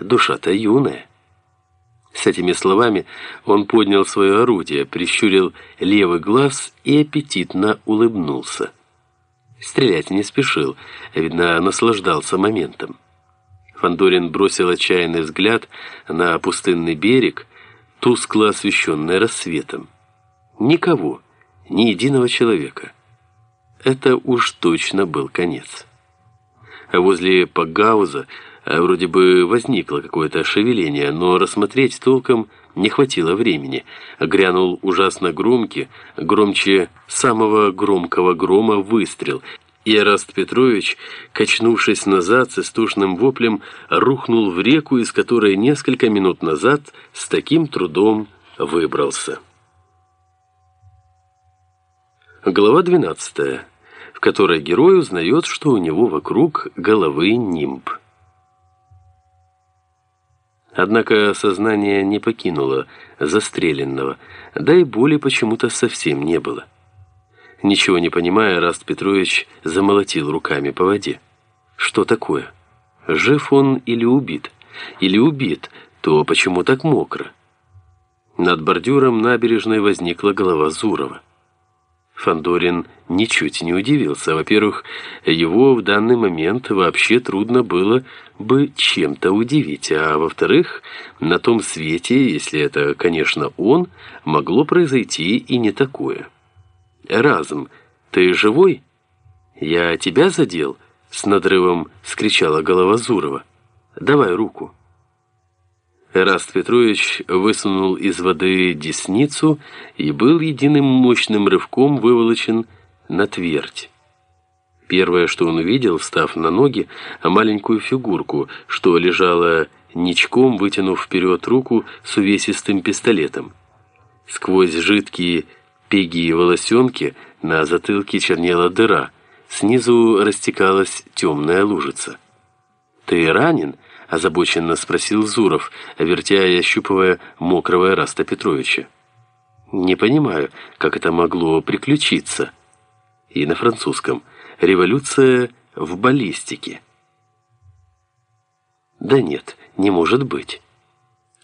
душа-то юная». С этими словами он поднял свое орудие, прищурил левый глаз и аппетитно улыбнулся. Стрелять не спешил, видно, наслаждался моментом. Фандорин бросил отчаянный взгляд на пустынный берег, тускло освещенный рассветом. Никого, ни единого человека. Это уж точно был конец. А возле Пагауза вроде бы возникло какое-то шевеление, но рассмотреть толком не хватило времени. Грянул ужасно громкий, громче самого громкого грома выстрел, и Эраст Петрович, качнувшись назад с истошным воплем, рухнул в реку, из которой несколько минут назад с таким трудом выбрался. Глава 12, в которой герой узнает, что у него вокруг головы нимб. Однако сознание не покинуло застреленного, да и боли почему-то совсем не было. Ничего не понимая, Раст Петрович замолотил руками по воде. Что такое? Жив он или убит? Или убит, то почему так мокро? Над бордюром набережной возникла голова Зурова. Фандорин ничуть не удивился. Во-первых, его в данный момент вообще трудно было бы чем-то удивить, а во-вторых, на том свете, если это, конечно, он, могло произойти и не такое. «Разум, ты живой?» «Я тебя задел?» — с надрывом скричала голова Зурова. «Давай руку». Эраст Петрович высунул из воды десницу и был единым мощным рывком выволочен на твердь. Первое, что он увидел, встав на ноги, маленькую фигурку, что лежала ничком, вытянув вперед руку с увесистым пистолетом. Сквозь жидкие пеги и волосенки на затылке чернела дыра, снизу растекалась темная лужица. «Ты ранен?» – озабоченно спросил Зуров, вертя и ощупывая мокрого Раста Петровича. «Не понимаю, как это могло приключиться». И на французском «Революция в баллистике». «Да нет, не может быть».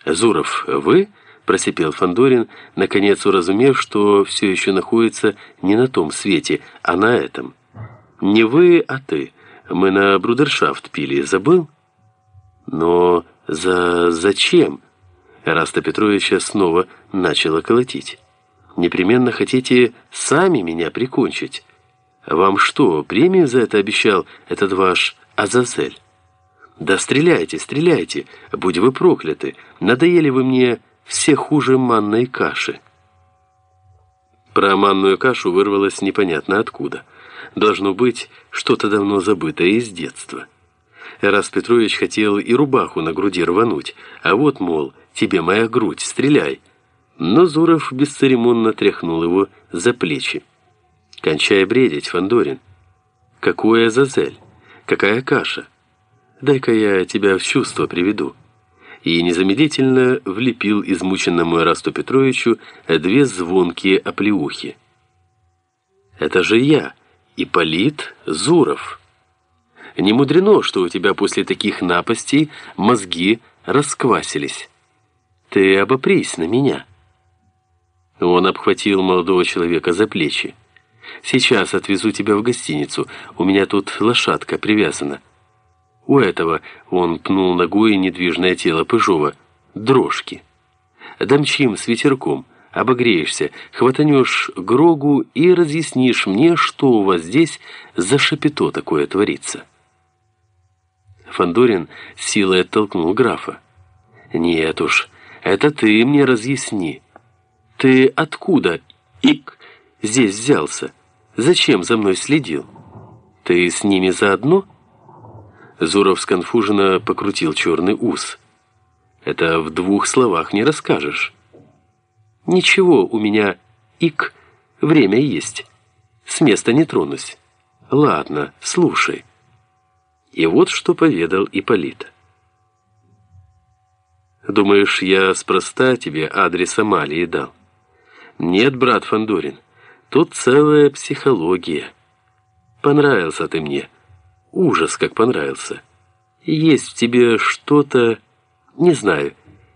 «Зуров, вы?» – просипел Фандорин, наконец уразумев, что все еще находится не на том свете, а на этом. «Не вы, а ты. Мы на брудершафт пили, забыл?» Но за зачем? Раста Петровича снова начала колотить. Непременно хотите сами меня прикончить. Вам что, премию за это обещал этот ваш Азазель? Да стреляйте, стреляйте, будь вы прокляты. Надоели вы мне все хуже манной каши. Про манную кашу вырвалось непонятно откуда. Должно быть, что-то давно забытое из детства. Раз Петрович хотел и рубаху на груди рвануть, а вот, мол, тебе моя грудь, стреляй. Но Зуров бесцеремонно тряхнул его за плечи. «Кончай бредить, Фандорин. Какое Азазель? Какая каша? Дай-ка я тебя в чувство приведу». И незамедлительно влепил измученному Эрасту Петровичу две звонкие оплеухи. «Это же я, Ипполит Зуров». Не мудрено, что у тебя после таких напастей мозги расквасились. Ты обопрись на меня». Он обхватил молодого человека за плечи. «Сейчас отвезу тебя в гостиницу. У меня тут лошадка привязана». У этого он пнул ногой недвижное тело Пыжова. Дрожки. Домчим с ветерком. Обогреешься, хватанешь Грогу и разъяснишь мне, что у вас здесь за шапито такое творится». Фандорин силой оттолкнул графа. «Нет уж, это ты мне разъясни. Ты откуда, Ик, здесь взялся? Зачем за мной следил? Ты с ними заодно?» Зуров сконфуженно покрутил черный ус. «Это в двух словах не расскажешь». «Ничего, у меня, Ик, время есть. С места не тронусь. Ладно, слушай». И вот что поведал Ипполит. «Думаешь, я спроста тебе адрес Амалии дал?» «Нет, брат Фандорин, тут целая психология. Понравился ты мне. Ужас, как понравился. Есть в тебе что-то Не знаю.